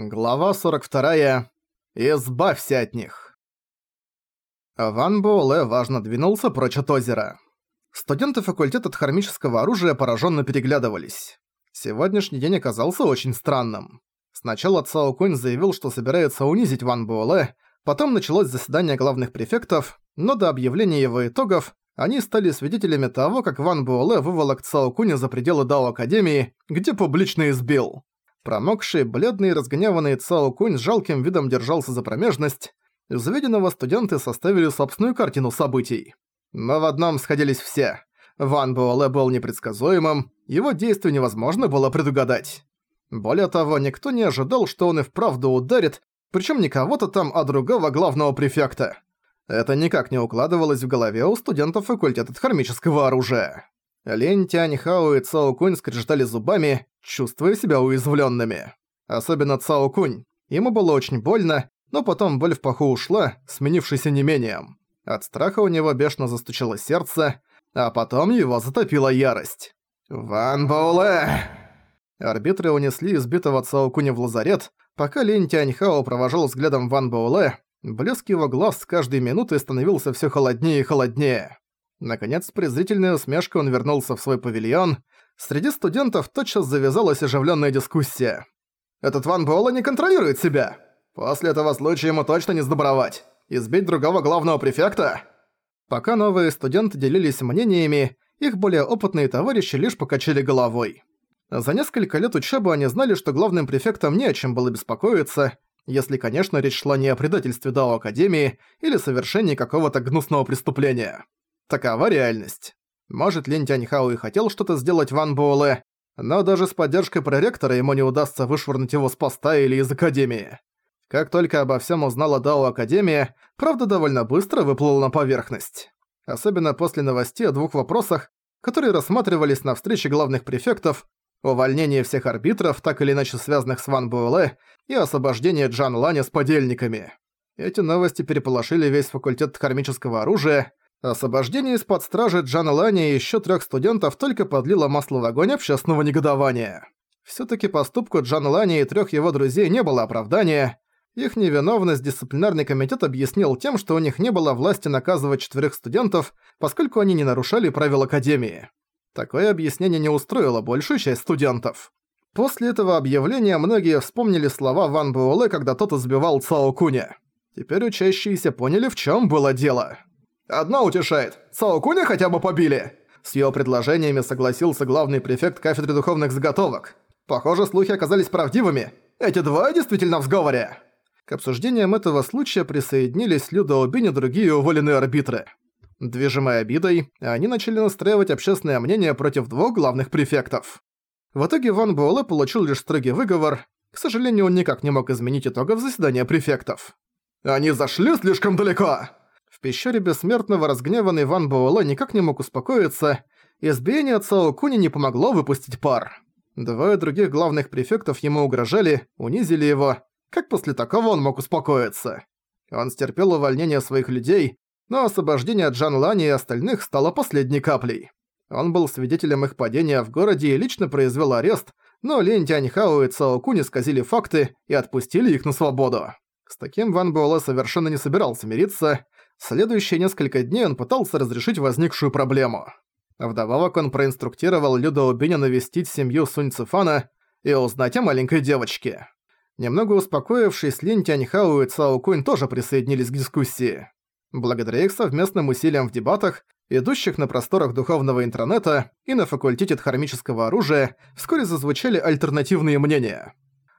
Глава 42. Избавься от них. Ван Буэлэ важно двинулся прочь от озера. Студенты факультета хромического оружия пораженно переглядывались. Сегодняшний день оказался очень странным. Сначала Цао Кунь заявил, что собирается унизить Ван Буэлэ, потом началось заседание главных префектов, но до объявления его итогов они стали свидетелями того, как Ван Буэлэ выволок Цао Куня за пределы Дао Академии, где публично избил. Промокший, бледный и разгневанный Цао Кунь с жалким видом держался за промежность. Из увиденного студенты составили собственную картину событий. Но в одном сходились все. Ван Буэлэ был непредсказуемым, его действия невозможно было предугадать. Более того, никто не ожидал, что он и вправду ударит, причем не кого-то там, а другого главного префекта. Это никак не укладывалось в голове у студентов факультета хармического оружия. Лень, Тянь, Хао и Цао Кунь скрежетали зубами, чувствуя себя уязвленными. Особенно Цао Кунь. Ему было очень больно, но потом боль в паху ушла, сменившись онемением. От страха у него бешено застучало сердце, а потом его затопила ярость. «Ван Боуле!» Арбитры унесли избитого Цао Куня в лазарет, пока Лин Тяньхао провожал взглядом Ван Боуле, блеск его глаз с каждой минутой становился все холоднее и холоднее. Наконец, с презрительной усмешкой он вернулся в свой павильон. Среди студентов тотчас завязалась оживленная дискуссия. «Этот Ван Буэлла не контролирует себя! После этого случая ему точно не сдобровать! Избить другого главного префекта!» Пока новые студенты делились мнениями, их более опытные товарищи лишь покачали головой. За несколько лет учебы они знали, что главным префектом не о чем было беспокоиться, если, конечно, речь шла не о предательстве Дао Академии или совершении какого-то гнусного преступления. Такова реальность. Может, Лин Тяньхао и хотел что-то сделать Ван Буэлэ, но даже с поддержкой проректора ему не удастся вышвырнуть его с поста или из Академии. Как только обо всем узнала Дао Академия, правда довольно быстро выплыла на поверхность. Особенно после новостей о двух вопросах, которые рассматривались на встрече главных префектов, увольнении всех арбитров, так или иначе связанных с Ван Буэлэ, и освобождение Джан Лани с подельниками. Эти новости переполошили весь факультет кармического оружия, Освобождение из-под стражи Джана Лани и ещё трёх студентов только подлило масло в огонь общественного негодования. Всё-таки поступку Джана Лани и трёх его друзей не было оправдания. Их невиновность дисциплинарный комитет объяснил тем, что у них не было власти наказывать четверых студентов, поскольку они не нарушали правил Академии. Такое объяснение не устроило большую часть студентов. После этого объявления многие вспомнили слова Ван Буэлэ, когда тот избивал Цао Куня. Теперь учащиеся поняли, в чём было дело. Одна утешает. Саокуня хотя бы побили!» С его предложениями согласился главный префект кафедры духовных заготовок. Похоже, слухи оказались правдивыми. Эти двое действительно в сговоре. К обсуждениям этого случая присоединились Люда Обин и другие уволенные арбитры. Движимые обидой, они начали настраивать общественное мнение против двух главных префектов. В итоге Ван Буэлэ получил лишь строгий выговор. К сожалению, он никак не мог изменить итогов заседания префектов. «Они зашли слишком далеко!» В пещере Бессмертного разгневанный Ван Буэлэ никак не мог успокоиться, избиение Цао Куни не помогло выпустить пар. Двое других главных префектов ему угрожали, унизили его. Как после такого он мог успокоиться? Он стерпел увольнение своих людей, но освобождение Джан Лани и остальных стало последней каплей. Он был свидетелем их падения в городе и лично произвел арест, но Лин Тяньхао и Цао Куни сказили факты и отпустили их на свободу. С таким Ван Буэлэ совершенно не собирался мириться, Следующие несколько дней он пытался разрешить возникшую проблему. Вдобавок он проинструктировал Людо Биня навестить семью Сунь Цифана и узнать о маленькой девочке. Немного успокоившись, Лин Тяньхао и Цао Кунь тоже присоединились к дискуссии. Благодаря их совместным усилиям в дебатах, идущих на просторах духовного интернета и на факультете дхармического оружия, вскоре зазвучали альтернативные мнения.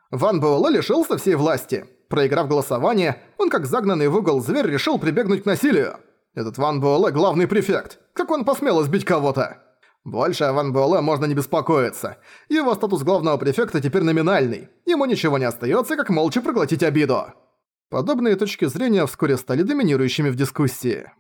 «Ван Буэлэ лишился всей власти. Проиграв голосование, он как загнанный в угол зверь решил прибегнуть к насилию. Этот Ван Буэлэ главный префект. Как он посмел избить кого-то? Больше о Ван Буэлэ можно не беспокоиться. Его статус главного префекта теперь номинальный. Ему ничего не остается, как молча проглотить обиду. Подобные точки зрения вскоре стали доминирующими в дискуссии.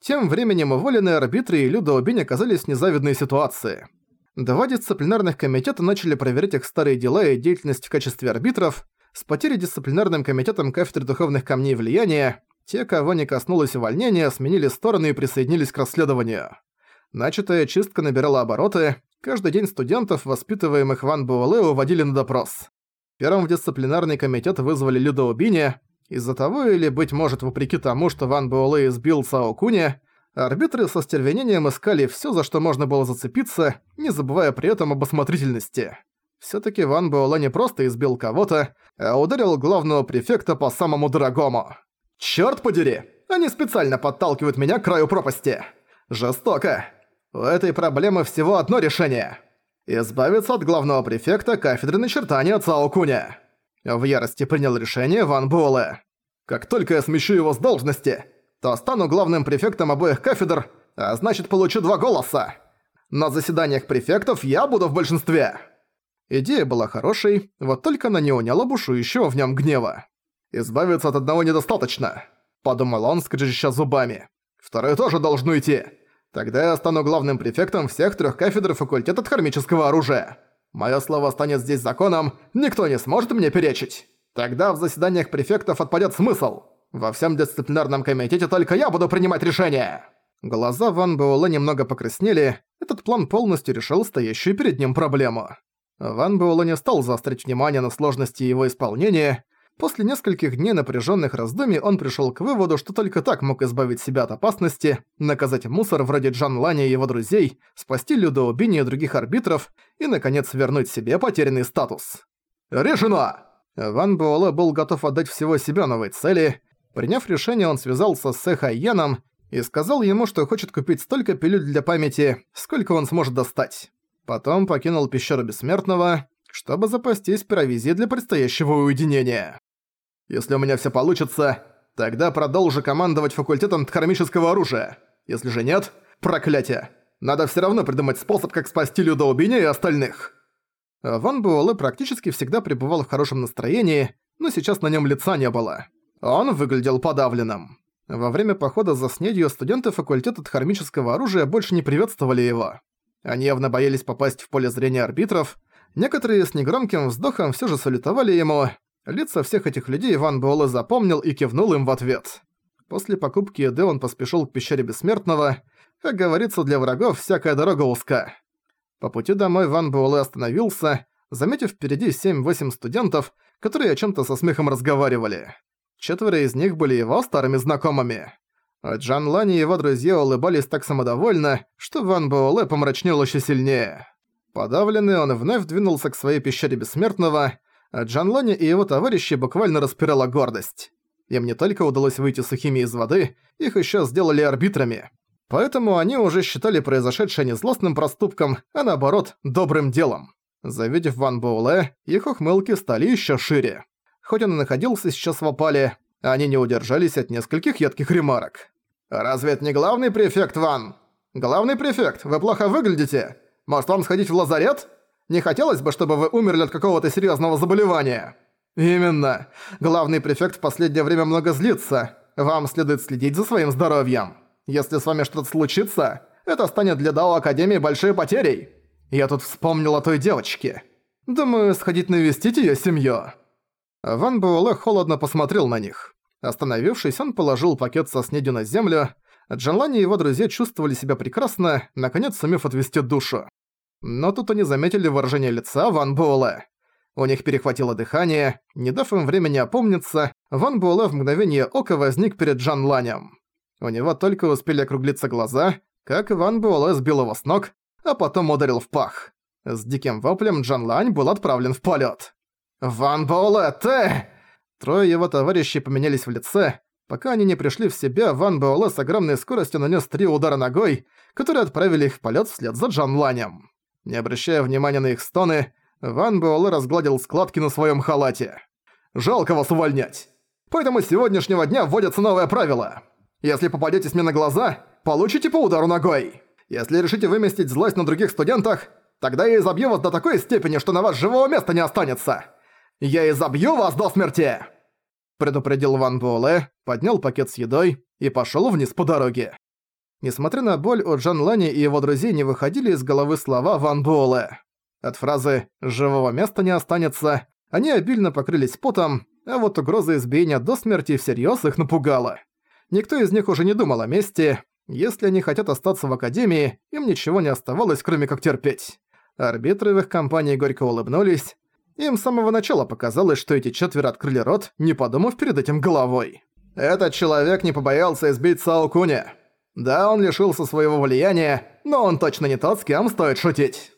Тем временем уволенные арбитры и Людоубинь оказались в незавидной ситуации. Два дисциплинарных комитета начали проверять их старые дела и деятельность в качестве арбитров, с потерей дисциплинарным комитетом кафедры духовных камней влияния, те, кого не коснулось увольнения, сменили стороны и присоединились к расследованию. Начатая чистка набирала обороты, каждый день студентов, воспитываемых Ван Буэлэ, уводили на допрос. Первым в дисциплинарный комитет вызвали Люда Убини, из-за того или, быть может, вопреки тому, что Ван Буэлэ избил Цао Куня, арбитры со стервенением искали все, за что можно было зацепиться, не забывая при этом об осмотрительности. Всё-таки Ван Буэлэ не просто избил кого-то, а ударил главного префекта по самому дорогому. «Чёрт подери! Они специально подталкивают меня к краю пропасти! Жестоко! У этой проблемы всего одно решение!» избавиться от главного префекта кафедры начертания Цао Куня. В ярости принял решение Ван Буэлэ. Как только я смещу его с должности, то стану главным префектом обоих кафедр, а значит получу два голоса. На заседаниях префектов я буду в большинстве. Идея была хорошей, вот только она не уняла бушующего в нем гнева. «Избавиться от одного недостаточно», — подумал он, скрежеща зубами. «Второе тоже должно идти. Тогда я стану главным префектом всех трех кафедр факультета хромического оружия. Мое слово станет здесь законом, никто не сможет мне перечить. Тогда в заседаниях префектов отпадет смысл. Во всем дисциплинарном комитете только я буду принимать решения». Глаза Ван Буэлэ немного покраснели, этот план полностью решил стоящую перед ним проблему. Ван Буэлэ не стал заострить внимание на сложности его исполнения. После нескольких дней напряженных раздумий он пришел к выводу, что только так мог избавить себя от опасности, наказать мусор вроде Джан Лани и его друзей, спасти Людоубини и других арбитров и, наконец, вернуть себе потерянный статус. «Решено!» Ван Буэлэ был готов отдать всего себя новой цели. Приняв решение, он связался с Эхайеном и сказал ему, что хочет купить столько пилюль для памяти, сколько он сможет достать. Потом покинул пещеру Бессмертного, чтобы запастись провизией для предстоящего уединения. «Если у меня всё получится, тогда продолжу командовать факультетом кармического оружия. Если же нет, проклятие! Надо всё равно придумать способ, как спасти Людоубиня и остальных!» Ван Буэлэ практически всегда пребывал в хорошем настроении, но сейчас на нём лица не было. Он выглядел подавленным. Во время похода за снедью студенты факультета дхармического оружия больше не приветствовали его. Они явно боялись попасть в поле зрения арбитров. Некоторые с негромким вздохом все же салютовали ему. Лица всех этих людей Иван Буэлэ запомнил и кивнул им в ответ. После покупки еды он поспешил к пещере Бессмертного. Как говорится, для врагов всякая дорога узка. По пути домой Ван Буэлэ остановился, заметив впереди 7-8 студентов, которые о чем то со смехом разговаривали. Четверо из них были его старыми знакомыми. А Джан Лани и его друзья улыбались так самодовольно, что Ван Буэлэ помрачнел еще сильнее. Подавленный он вновь двинулся к своей пещере Бессмертного, а Джан Лани и его товарищи буквально распирала гордость. Им не только удалось выйти сухими из воды, их еще сделали арбитрами. Поэтому они уже считали произошедшее не злостным проступком, а наоборот, добрым делом. Завидев Ван Буэлэ, их ухмылки стали еще шире. Хоть он и находился сейчас в опале, они не удержались от нескольких едких ремарок. «Разве это не главный префект, Ван?» «Главный префект, вы плохо выглядите. Может, вам сходить в лазарет? Не хотелось бы, чтобы вы умерли от какого-то серьезного заболевания?» «Именно. Главный префект в последнее время много злится. Вам следует следить за своим здоровьем. Если с вами что-то случится, это станет для Дао Академии большой потерей. Я тут вспомнил о той девочке. Думаю, сходить навестить ее семью». Ван Буэлэ холодно посмотрел на них. Остановившись, он положил пакет со снедью на землю. Джанлани и его друзья чувствовали себя прекрасно, наконец сумев отвести душу. Но тут они заметили выражение лица Ван Буэлэ. У них перехватило дыхание, не дав им времени опомниться, Ван Буэлэ в мгновение ока возник перед Джан Ланем. У него только успели округлиться глаза, как Ван Буэлэ сбил его с ног, а потом ударил в пах. С диким воплем Джан Лань был отправлен в полет. «Ван Буэлэ, ты!» Трое его товарищей поменялись в лице. Пока они не пришли в себя, Ван Буэлэ с огромной скоростью нанес три удара ногой, которые отправили их в полет вслед за Джан Ланем. Не обращая внимания на их стоны, Ван Буэлэ разгладил складки на своем халате. «Жалко вас увольнять. Поэтому с сегодняшнего дня вводятся новое правило. Если попадетесь мне на глаза, получите по удару ногой. Если решите выместить злость на других студентах, тогда я изобью вас до такой степени, что на вас живого места не останется. Я изобью вас до смерти!» Предупредил Ван Буэлэ, поднял пакет с едой и пошёл вниз по дороге. Несмотря на боль, у Джан Лани и его друзей не выходили из головы слова Ван Буэлэ. От фразы «живого места не останется» они обильно покрылись потом, а вот угроза избиения до смерти всерьёз их напугала. Никто из них уже не думал о месте. Если они хотят остаться в Академии, им ничего не оставалось, кроме как терпеть. Арбитры в их компании горько улыбнулись, им с самого начала показалось, что эти четверо открыли рот, не подумав перед этим головой. Этот человек не побоялся избить Саокуня. Да, он лишился своего влияния, но он точно не тот, с кем стоит шутить.